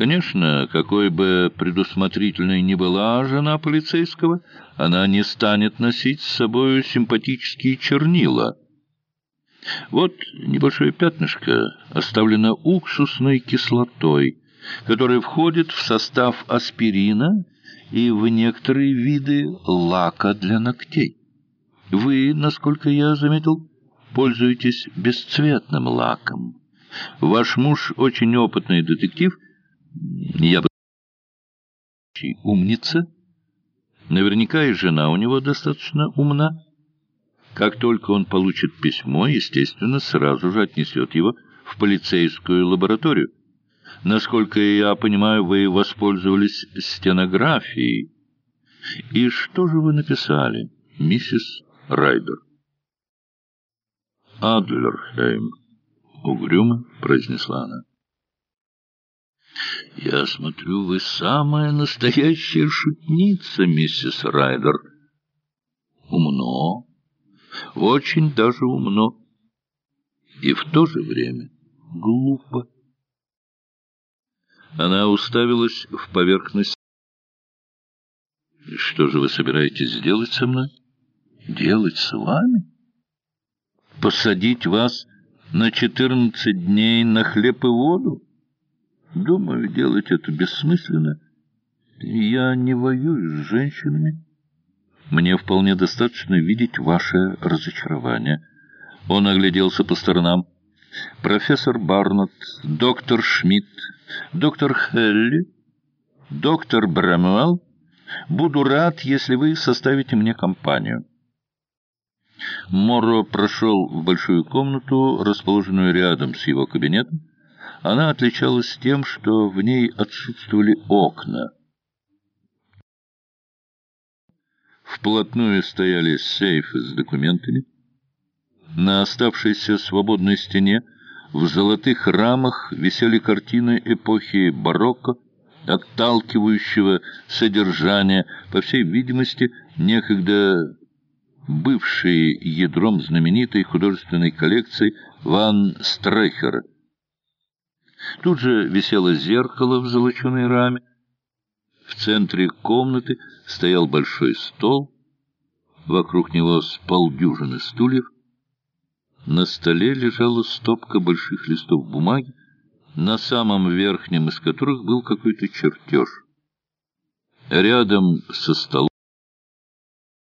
Конечно, какой бы предусмотрительной ни была жена полицейского, она не станет носить с собой симпатические чернила. Вот небольшое пятнышко оставлено уксусной кислотой, которая входит в состав аспирина и в некоторые виды лака для ногтей. Вы, насколько я заметил, пользуетесь бесцветным лаком. Ваш муж очень опытный детектив — я бы... Умница. Наверняка и жена у него достаточно умна. Как только он получит письмо, естественно, сразу же отнесет его в полицейскую лабораторию. Насколько я понимаю, вы воспользовались стенографией. И что же вы написали, миссис Райдер? Адлерхейм, угрюмо произнесла она. «Я смотрю, вы самая настоящая шутница, миссис Райдер». «Умно, очень даже умно, и в то же время глупо». Она уставилась в поверхность. «Что же вы собираетесь сделать со мной?» «Делать с вами?» «Посадить вас на четырнадцать дней на хлеб и воду?» Думаю, делать это бессмысленно. Я не воюю с женщинами. Мне вполне достаточно видеть ваше разочарование. Он огляделся по сторонам. Профессор Барнетт, доктор Шмидт, доктор Хелли, доктор Брэмуэлл. Буду рад, если вы составите мне компанию. Морро прошел в большую комнату, расположенную рядом с его кабинетом, она отличалась тем, что в ней отсутствовали окна. Вплотную стояли сейфы с документами. На оставшейся свободной стене в золотых рамах висели картины эпохи барокко, отталкивающего содержания, по всей видимости, некогда бывшие ядром знаменитой художественной коллекции Ван Стрехера. Тут же висело зеркало в золоченой раме. В центре комнаты стоял большой стол. Вокруг него с полдюжины стульев. На столе лежала стопка больших листов бумаги, на самом верхнем из которых был какой-то чертеж. Рядом со столом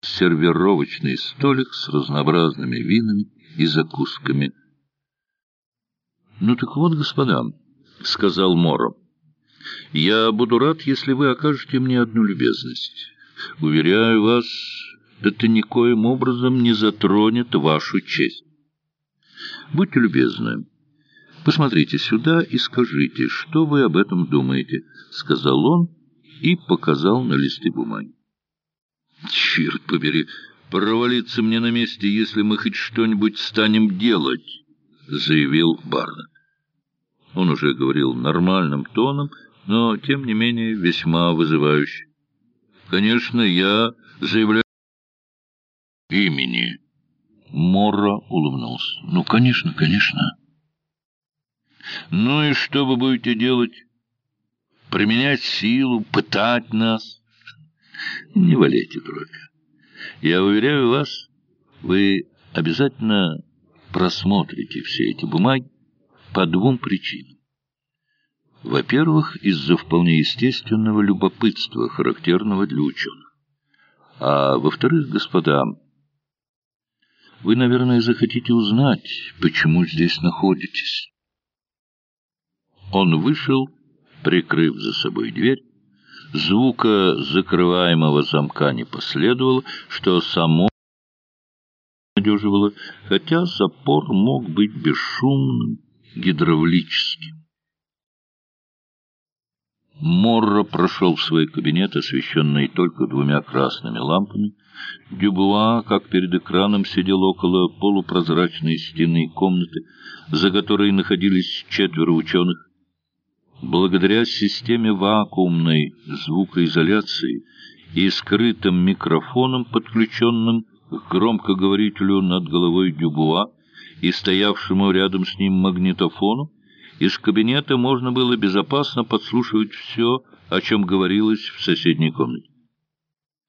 сервировочный столик с разнообразными винами и закусками — «Ну так вот, господа», — сказал Моро, — «я буду рад, если вы окажете мне одну любезность. Уверяю вас, это никоим образом не затронет вашу честь. Будьте любезны, посмотрите сюда и скажите, что вы об этом думаете», — сказал он и показал на листе бумаги. «Черт побери, провалиться мне на месте, если мы хоть что-нибудь станем делать». — заявил Барнетт. Он уже говорил нормальным тоном, но, тем не менее, весьма вызывающе. «Конечно, я заявляю имени». Морро улыбнулся. «Ну, конечно, конечно». «Ну и что вы будете делать? Применять силу, пытать нас?» «Не валяйте дурака. Я уверяю вас, вы обязательно просмотрите все эти бумаги по двум причинам. Во-первых, из-за вполне естественного любопытства, характерного для ученых. А во-вторых, господа, вы, наверное, захотите узнать, почему здесь находитесь. Он вышел, прикрыв за собой дверь. Звука закрываемого замка не последовало, что само обнадеживало, хотя запор мог быть бесшумным, гидравлическим. Морро прошел в свой кабинет, освещенный только двумя красными лампами. Дюбуа, как перед экраном, сидел около полупрозрачной стены комнаты, за которой находились четверо ученых. Благодаря системе вакуумной звукоизоляции и скрытым микрофоном, подключенным к громкоговорителю над головой Дюбуа и стоявшему рядом с ним магнитофону, Из кабинета можно было безопасно подслушивать все, о чем говорилось в соседней комнате.